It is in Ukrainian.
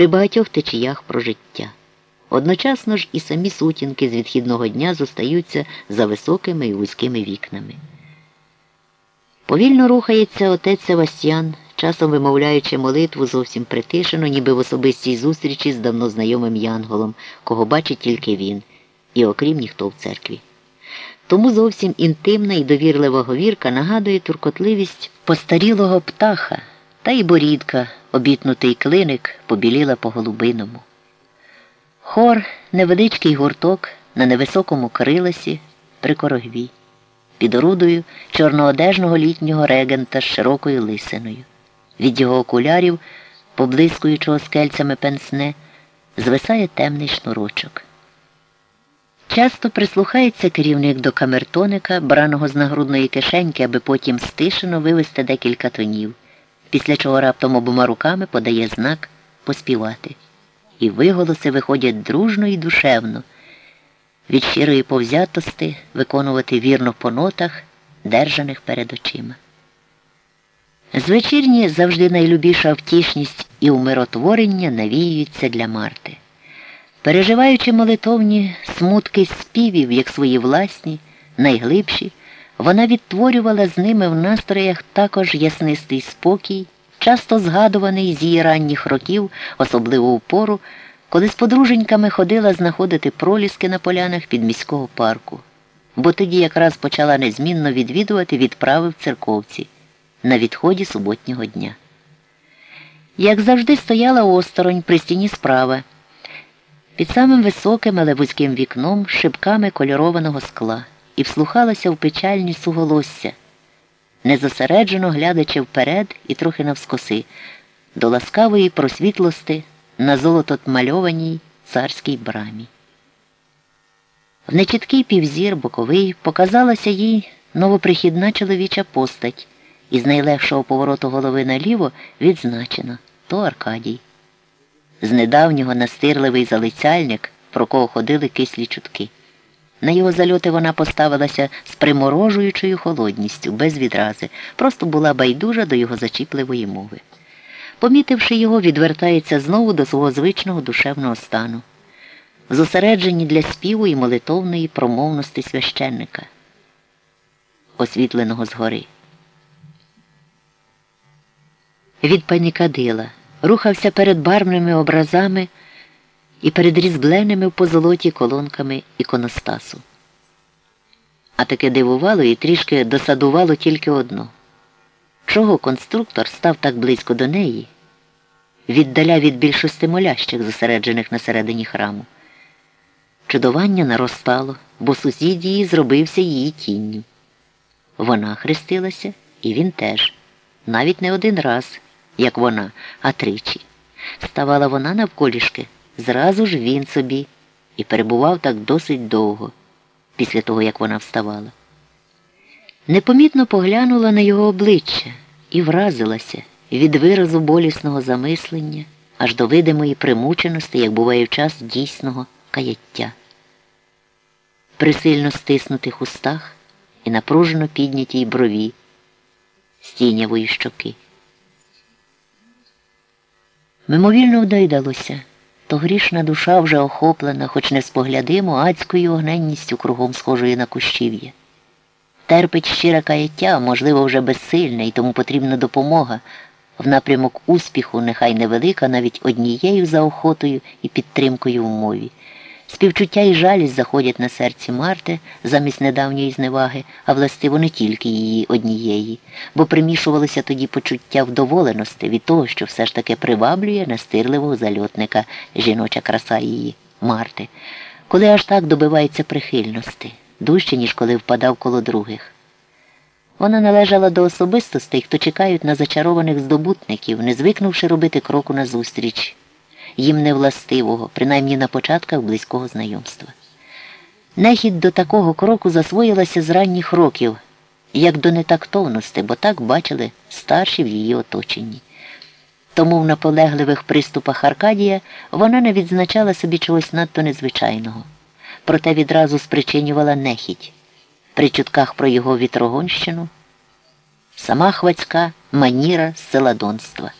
при багатьох течіях про життя. Одночасно ж і самі сутінки з відхідного дня зостаються за високими і вузькими вікнами. Повільно рухається отець Севастьян, часом вимовляючи молитву зовсім притишено, ніби в особистій зустрічі з давно знайомим янголом, кого бачить тільки він, і окрім ніхто в церкві. Тому зовсім інтимна і довірлива говірка нагадує туркотливість постарілого птаха, та й борідка, обітнутий клиник, побіліла по голубиному. Хор, невеличкий гурток на невисокому крилесі при корогві, під орудою чорноодежного літнього регента з широкою лисиною. Від його окулярів, поблискуючого скельцями пенсне, звисає темний шнурочок. Часто прислухається керівник до камертоника, браного з нагрудної кишеньки, аби потім стишено вивести декілька тонів, після чого раптом обома руками подає знак поспівати. І виголоси виходять дружно і душевно, від щирої повзятости виконувати вірно по нотах, держаних перед очима. Звечірні завжди найлюбіша втішність і умиротворення навіюються для Марти. Переживаючи молитовні смутки співів, як свої власні, найглибші, вона відтворювала з ними в настроях також яснистий спокій, часто згадуваний з її ранніх років, особливо у пору, коли з подруженьками ходила знаходити проліски на полянах під міського парку, бо тоді якраз почала незмінно відвідувати відправи в церковці на відході суботнього дня. Як завжди стояла осторонь при стіні справа під самим високим, але вузьким вікном шибками кольорованого скла і вслухалася в печальні суголосся, незосереджено глядачи вперед і трохи навскоси, до ласкавої просвітлости на золото мальованій царській брамі. В нечіткий півзір боковий показалася їй новоприхідна чоловіча постать, і з найлегшого повороту голови наліво відзначено то Аркадій з недавнього настирливий залицяльник, про кого ходили кислі чутки. На його зальоти вона поставилася з приморожуючою холодністю, без відрази, просто була байдужа до його зачіпливої мови. Помітивши його, відвертається знову до свого звичного душевного стану, зосереджені для співу і молитовної промовності священника, освітленого згори. Від панікадила рухався перед барвними образами і перед різбленими в позолоті колонками іконостасу. А таке дивувало і трішки досадувало тільки одно. Чого конструктор став так близько до неї, віддаля від більшості молящих, зосереджених на середині храму. Чудування наростало, бо сусід її зробився її тінню. Вона хрестилася, і він теж, навіть не один раз як вона, а тричі. Ставала вона навколішки, зразу ж він собі, і перебував так досить довго, після того, як вона вставала. Непомітно поглянула на його обличчя і вразилася від виразу болісного замислення аж до видимої примученості, як буває в час дійсного каяття. При сильно стиснутих устах і напружено піднятій брові, стінявої щоки. Мимовільно вдайдалося, то грішна душа вже охоплена, хоч не споглядимо, адською огненністю кругом схожої на кущів'я. Терпить щире каяття, можливо, вже безсильне, і тому потрібна допомога. В напрямок успіху, нехай невелика, навіть однією заохотою і підтримкою в мові. Співчуття і жалість заходять на серці Марти замість недавньої зневаги, а властиво не тільки її однієї, бо примішувалося тоді почуття вдоволеності від того, що все ж таки приваблює настирливого зальотника жіноча краса її, Марти, коли аж так добивається прихильності, дужче, ніж коли впадав коло других. Вона належала до особистостей, хто чекають на зачарованих здобутників, не звикнувши робити кроку назустріч їм невластивого, принаймні на початках близького знайомства. Нехід до такого кроку засвоїлася з ранніх років, як до нетактовності, бо так бачили старші в її оточенні. Тому в наполегливих приступах Аркадія вона не відзначала собі чогось надто незвичайного, проте відразу спричинювала нехідь при чутках про його вітрогонщину, сама хвацька маніра селадонства.